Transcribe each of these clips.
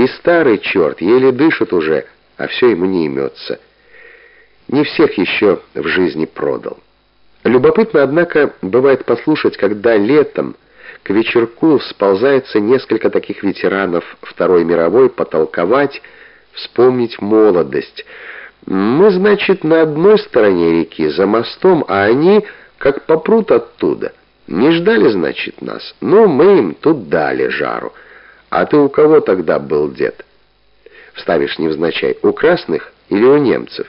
И старый черт еле дышит уже, а все ему не имется. Не всех еще в жизни продал. Любопытно, однако, бывает послушать, когда летом к вечерку сползается несколько таких ветеранов Второй мировой потолковать, вспомнить молодость. Мы, значит, на одной стороне реки, за мостом, а они как попрут оттуда. Не ждали, значит, нас, но мы им тут дали жару. А ты у кого тогда был дед? Вставишь невзначай, у красных или у немцев?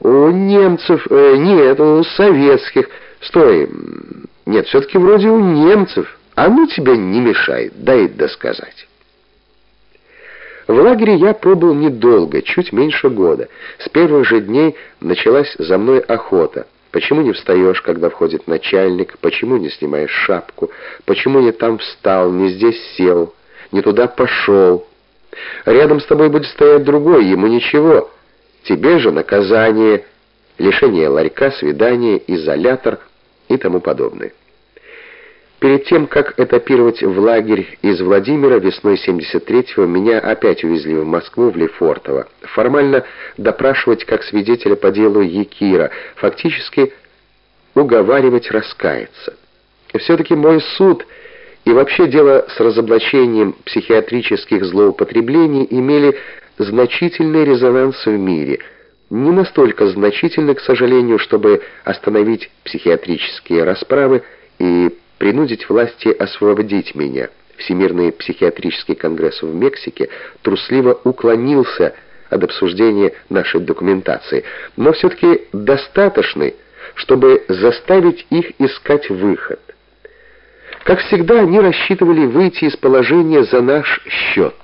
У немцев, э, нет, у советских. Стой, нет, все-таки вроде у немцев. А ну тебя не мешай, дай досказать. В лагере я пробыл недолго, чуть меньше года. С первых же дней началась за мной охота. Почему не встаешь, когда входит начальник? Почему не снимаешь шапку? Почему не там встал, не здесь сел, не туда пошел? Рядом с тобой будет стоять другой, ему ничего. Тебе же наказание, лишение ларька, свидание, изолятор и тому подобное. Перед тем, как этапировать в лагерь из Владимира весной 73-го, меня опять увезли в Москву, в Лефортово. Формально допрашивать как свидетеля по делу Якира, фактически уговаривать раскаяться. Все-таки мой суд и вообще дело с разоблачением психиатрических злоупотреблений имели значительный резонанс в мире. Не настолько значительный, к сожалению, чтобы остановить психиатрические расправы и принудить власти освободить меня. Всемирный психиатрический конгресс в Мексике трусливо уклонился от обсуждения нашей документации, но все-таки достаточный, чтобы заставить их искать выход. Как всегда, они рассчитывали выйти из положения за наш счет.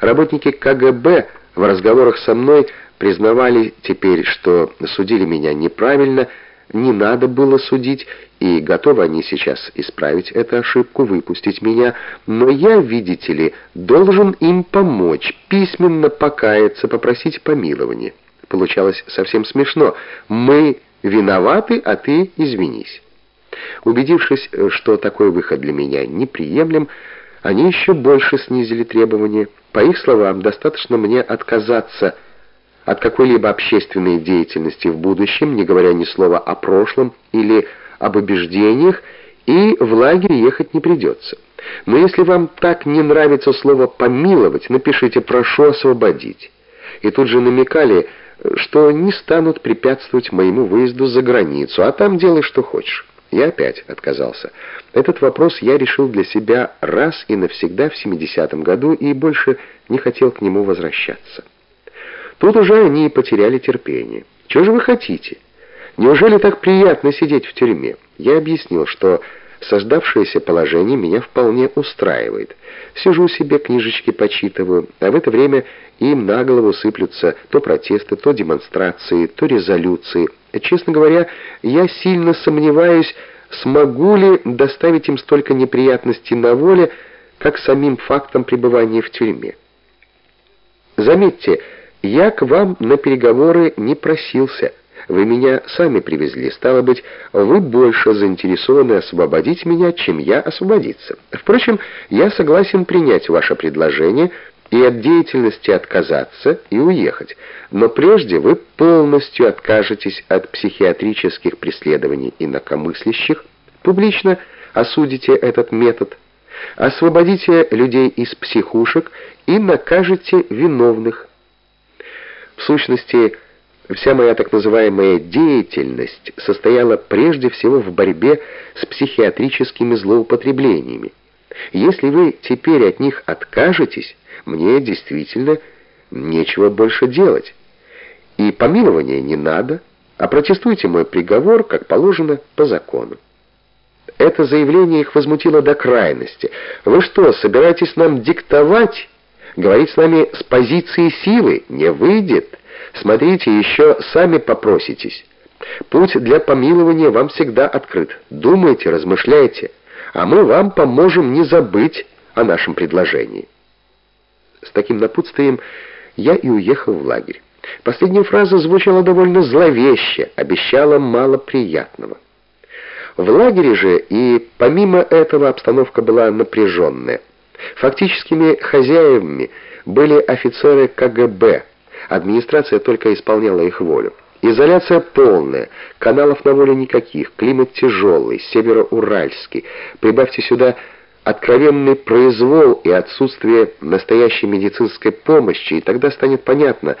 Работники КГБ в разговорах со мной признавали теперь, что судили меня неправильно, не надо было судить, и готовы они сейчас исправить эту ошибку, выпустить меня, но я, видите ли, должен им помочь, письменно покаяться, попросить помилования. Получалось совсем смешно. Мы виноваты, а ты извинись. Убедившись, что такой выход для меня неприемлем, они еще больше снизили требования. По их словам, достаточно мне отказаться от какой-либо общественной деятельности в будущем, не говоря ни слова о прошлом или об убеждениях, и в лагерь ехать не придется. Но если вам так не нравится слово «помиловать», напишите «прошу освободить». И тут же намекали, что не станут препятствовать моему выезду за границу, а там делай, что хочешь. Я опять отказался. Этот вопрос я решил для себя раз и навсегда в 70-м году и больше не хотел к нему возвращаться. Тут уже они потеряли терпение. Чего же вы хотите? Неужели так приятно сидеть в тюрьме? Я объяснил, что создавшееся положение меня вполне устраивает. Сижу себе, книжечки почитываю, а в это время им на голову сыплются то протесты, то демонстрации, то резолюции. Честно говоря, я сильно сомневаюсь, смогу ли доставить им столько неприятностей на воле, как самим фактом пребывания в тюрьме. Заметьте, я к вам на переговоры не просился. Вы меня сами привезли. Стало быть, вы больше заинтересованы освободить меня, чем я освободиться. Впрочем, я согласен принять ваше предложение и от деятельности отказаться и уехать. Но прежде вы полностью откажетесь от психиатрических преследований инакомыслящих, публично осудите этот метод, освободите людей из психушек и накажете виновных. В сущности, вся моя так называемая деятельность состояла прежде всего в борьбе с психиатрическими злоупотреблениями. Если вы теперь от них откажетесь, мне действительно нечего больше делать. И помилования не надо, а протестуйте мой приговор, как положено, по закону. Это заявление их возмутило до крайности. Вы что, собираетесь нам диктовать Говорить с нами с позиции силы не выйдет. Смотрите, еще сами попроситесь. Путь для помилования вам всегда открыт. Думайте, размышляйте, а мы вам поможем не забыть о нашем предложении. С таким напутствием я и уехал в лагерь. Последняя фраза звучала довольно зловеще, обещала мало приятного. В лагере же и помимо этого обстановка была напряженная. Фактическими хозяевами были офицеры КГБ. Администрация только исполняла их волю. Изоляция полная, каналов на воле никаких, климат тяжелый, североуральский. Прибавьте сюда откровенный произвол и отсутствие настоящей медицинской помощи, и тогда станет понятно,